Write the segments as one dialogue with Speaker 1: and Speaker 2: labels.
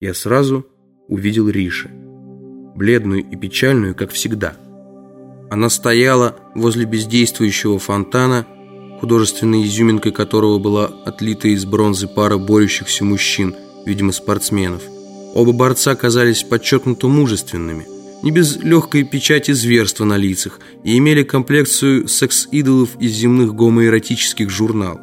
Speaker 1: я сразу увидел Риши. Бледную и печальную, как всегда. Она стояла возле бездействующего фонтана, художественной изюминкой которого была отлита из бронзы пара борющихся мужчин, видимо, спортсменов. Оба борца казались подчеркнуто мужественными, не без легкой печати зверства на лицах, и имели комплекцию секс-идолов из земных гомоэротических журналов.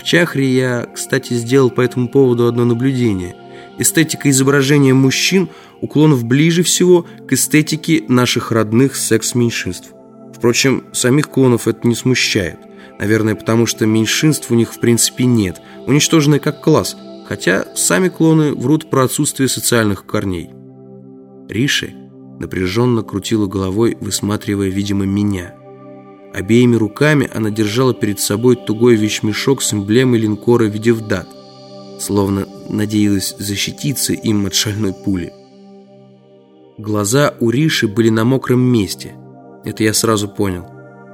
Speaker 1: В Чахре я, кстати, сделал по этому поводу одно наблюдение – эстетика изображения мужчин уклонов ближе всего к эстетике наших родных секс-меньшинств. Впрочем, самих клонов это не смущает. Наверное, потому что меньшинств у них в принципе нет, уничтожены как класс, хотя сами клоны врут про отсутствие социальных корней. Риши напряженно крутила головой, высматривая, видимо, меня. Обеими руками она держала перед собой тугой вещмешок с эмблемой линкора «Видевдат» словно надеялась защититься им от шальной пули. Глаза у Риши были на мокром месте. Это я сразу понял.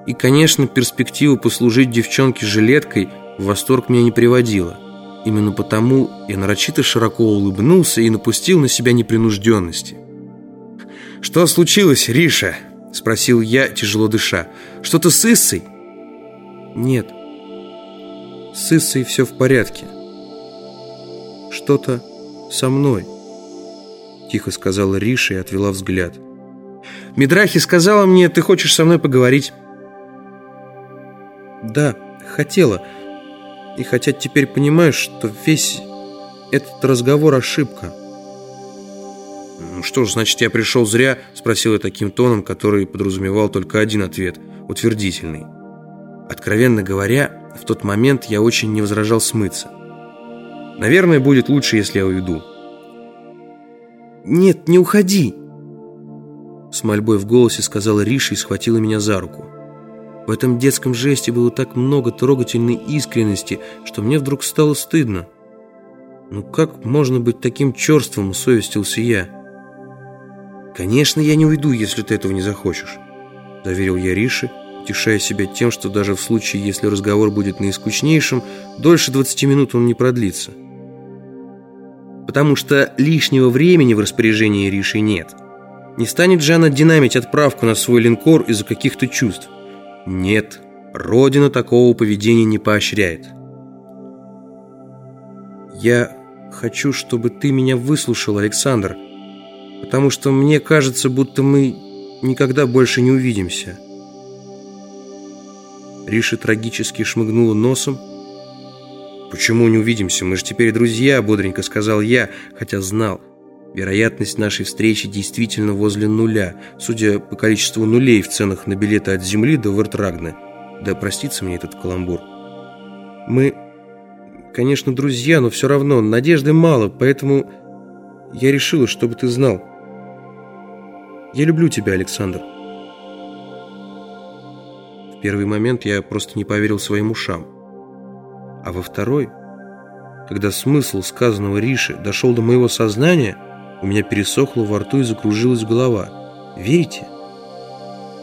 Speaker 1: И, конечно, перспектива послужить девчонке жилеткой в восторг меня не приводила. Именно потому я нарочито широко улыбнулся и напустил на себя непринужденности. «Что случилось, Риша?» – спросил я, тяжело дыша. «Что-то с Иссой?» «Нет, с Иссой все в порядке» что-то со мной», — тихо сказала Риша и отвела взгляд. «Мидрахи сказала мне, ты хочешь со мной поговорить?» «Да, хотела. И хотя теперь понимаешь, что весь этот разговор ошибка». «Ну что ж, значит, я пришел зря?» — спросил я таким тоном, который подразумевал только один ответ — утвердительный. Откровенно говоря, в тот момент я очень не возражал смыться. Наверное, будет лучше, если я уйду. «Нет, не уходи!» С мольбой в голосе сказала Риша и схватила меня за руку. В этом детском жесте было так много трогательной искренности, что мне вдруг стало стыдно. «Ну как можно быть таким черством?» — усовестился я. «Конечно, я не уйду, если ты этого не захочешь», — заверил я Рише, утешая себя тем, что даже в случае, если разговор будет наискучнейшим, дольше 20 минут он не продлится потому что лишнего времени в распоряжении Риши нет. Не станет же она динамить отправку на свой линкор из-за каких-то чувств. Нет, Родина такого поведения не поощряет. Я хочу, чтобы ты меня выслушал, Александр, потому что мне кажется, будто мы никогда больше не увидимся. Риша трагически шмыгнула носом, «Почему не увидимся? Мы же теперь друзья», — бодренько сказал я, хотя знал. Вероятность нашей встречи действительно возле нуля, судя по количеству нулей в ценах на билеты от Земли до Вертрагна. Да простится мне этот каламбур. Мы, конечно, друзья, но все равно надежды мало, поэтому я решила, чтобы ты знал. Я люблю тебя, Александр. В первый момент я просто не поверил своим ушам. А во второй, когда смысл сказанного Риши дошел до моего сознания, у меня пересохло во рту и закружилась голова. Верите?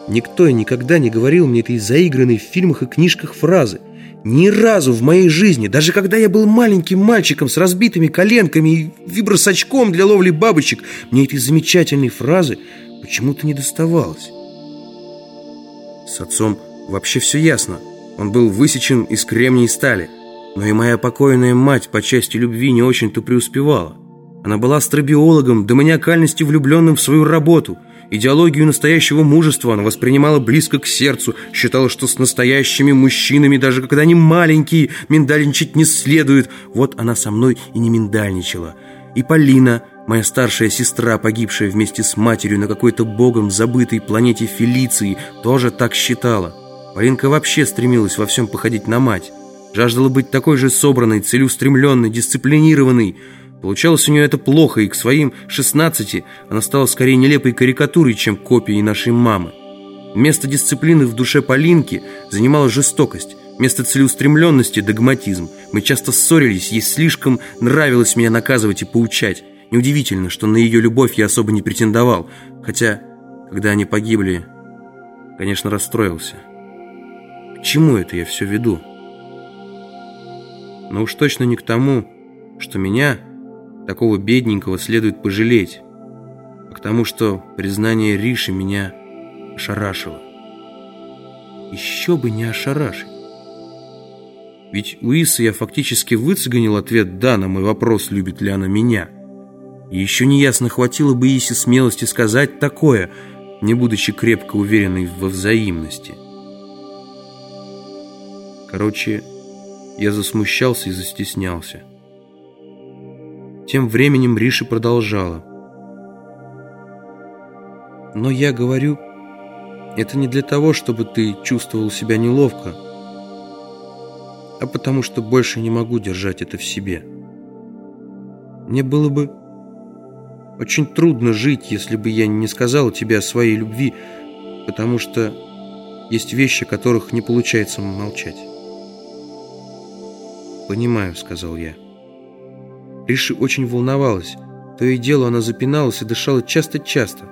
Speaker 1: Никто и никогда не говорил мне этой заигранной в фильмах и книжках фразы. Ни разу в моей жизни, даже когда я был маленьким мальчиком с разбитыми коленками и вибросачком для ловли бабочек, мне этой замечательной фразы почему-то не доставалось. С отцом вообще все ясно. Он был высечен из кремней стали. Но и моя покойная мать по части любви не очень-то преуспевала. Она была астробиологом, до маниакальности влюбленным в свою работу. Идеологию настоящего мужества она воспринимала близко к сердцу, считала, что с настоящими мужчинами, даже когда они маленькие, миндальничать не следует. Вот она со мной и не миндальничала. И Полина, моя старшая сестра, погибшая вместе с матерью на какой-то богом забытой планете Фелиции, тоже так считала. Полинка вообще стремилась во всем походить на мать. Жаждала быть такой же собранной, целеустремленной, дисциплинированной. Получалось у нее это плохо, и к своим 16 она стала скорее нелепой карикатурой, чем копией нашей мамы. Место дисциплины в душе Полинки занимала жестокость, место целеустремленности – догматизм. Мы часто ссорились, ей слишком нравилось меня наказывать и поучать. Неудивительно, что на ее любовь я особо не претендовал, хотя, когда они погибли, конечно, расстроился. К чему это я все веду? Но уж точно не к тому, что меня, такого бедненького следует пожалеть, а к тому, что признание Риши меня ошарашило. Еще бы не ошарашить. Ведь у Исы я фактически выцегонил ответ «да» на мой вопрос, любит ли она меня. И еще неясно, хватило бы Исе смелости сказать такое, не будучи крепко уверенной во взаимности. Короче, я засмущался и застеснялся. Тем временем Риша продолжала. «Но я говорю, это не для того, чтобы ты чувствовал себя неловко, а потому что больше не могу держать это в себе. Мне было бы очень трудно жить, если бы я не сказала тебе о своей любви, потому что есть вещи, о которых не получается молчать. «Понимаю», — сказал я. Риши очень волновалась. То и дело она запиналась и дышала часто-часто.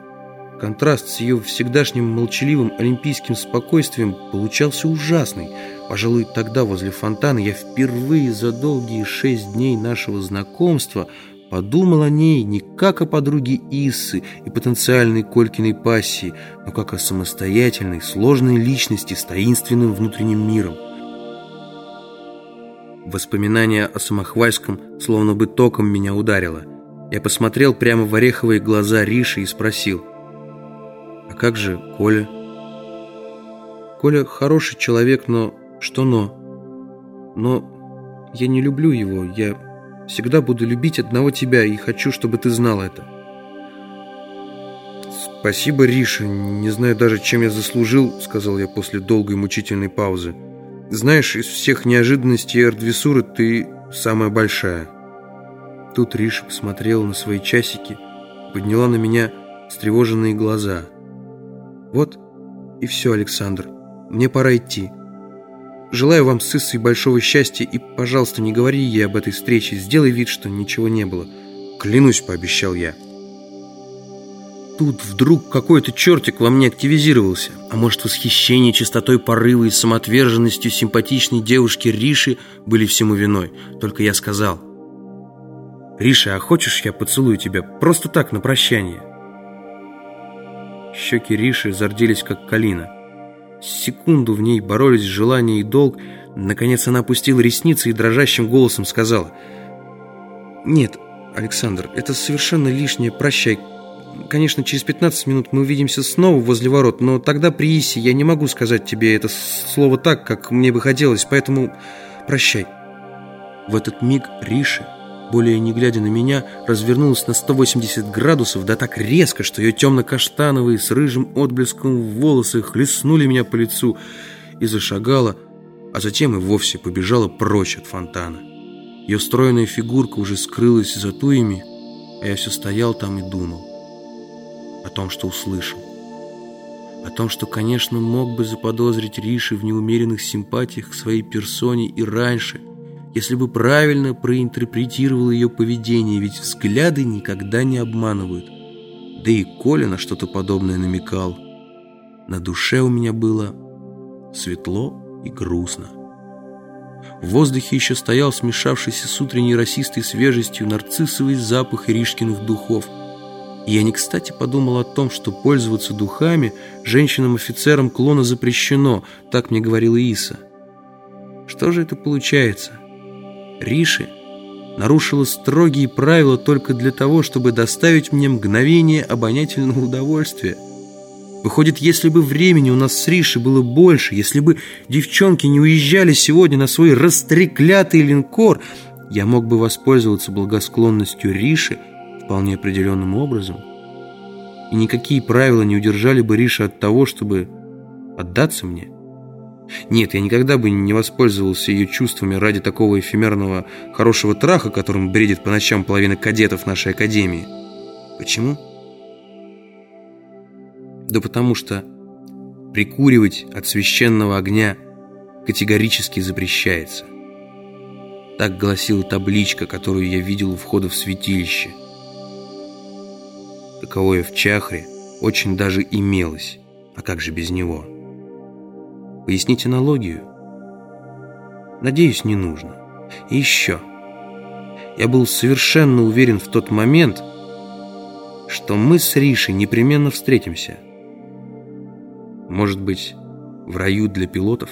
Speaker 1: Контраст с ее всегдашним молчаливым олимпийским спокойствием получался ужасный. Пожалуй, тогда возле фонтана я впервые за долгие шесть дней нашего знакомства подумал о ней не как о подруге Иссы и потенциальной Колькиной пассии, но как о самостоятельной, сложной личности с таинственным внутренним миром. Воспоминание о Самохвальском словно бы током меня ударило. Я посмотрел прямо в ореховые глаза Риши и спросил, «А как же Коля?» «Коля хороший человек, но...» «Что но?» «Но я не люблю его. Я всегда буду любить одного тебя и хочу, чтобы ты знал это». «Спасибо, Риша. Не знаю даже, чем я заслужил», — сказал я после долгой мучительной паузы. Знаешь, из всех неожиданностей Эрдвисуры ты самая большая. Тут Риша посмотрела на свои часики, подняла на меня встревоженные глаза. Вот и все, Александр. Мне пора идти. Желаю вам с Иссой большого счастья и, пожалуйста, не говори ей об этой встрече. Сделай вид, что ничего не было. Клянусь, пообещал я. Тут вдруг какой-то чертик во мне активизировался. А может, восхищение чистотой порыва и самоотверженностью симпатичной девушки Риши были всему виной. Только я сказал. «Риша, а хочешь, я поцелую тебя? Просто так, на прощание». Щеки Риши зарделись, как калина. Секунду в ней боролись желание и долг. Наконец она опустила ресницы и дрожащим голосом сказала. «Нет, Александр, это совершенно лишнее. Прощай. Конечно, через 15 минут мы увидимся снова возле ворот, но тогда при Исе я не могу сказать тебе это слово так, как мне бы хотелось, поэтому прощай». В этот миг Риша, более не глядя на меня, развернулась на 180 градусов, да так резко, что ее темно-каштановые с рыжим отблеском волосы хлестнули меня по лицу и зашагала, а затем и вовсе побежала прочь от фонтана. Ее стройная фигурка уже скрылась за туями, а я все стоял там и думал о том, что услышал. О том, что, конечно, мог бы заподозрить Риши в неумеренных симпатиях к своей персоне и раньше, если бы правильно проинтерпретировал ее поведение, ведь взгляды никогда не обманывают. Да и Коля на что-то подобное намекал. На душе у меня было светло и грустно. В воздухе еще стоял смешавшийся с утренней расистой свежестью нарциссовый запах иришкиных духов – и я не кстати подумал о том, что пользоваться духами женщинам-офицерам клона запрещено, так мне говорила Иса. Что же это получается? Риши нарушила строгие правила только для того, чтобы доставить мне мгновение обонятельного удовольствия. Выходит, если бы времени у нас с Риши было больше, если бы девчонки не уезжали сегодня на свой растреклятый линкор, я мог бы воспользоваться благосклонностью Риши вполне определенным образом, и никакие правила не удержали бы Риша от того, чтобы отдаться мне. Нет, я никогда бы не воспользовался ее чувствами ради такого эфемерного хорошего траха, которым бредит по ночам половина кадетов нашей академии. Почему? Да потому что прикуривать от священного огня категорически запрещается. Так гласила табличка, которую я видел у входа в святилище – таковое в Чахре очень даже имелось, а как же без него? Пояснить аналогию? Надеюсь, не нужно. И еще. Я был совершенно уверен в тот момент, что мы с Ришей непременно встретимся. Может быть, в раю для пилотов?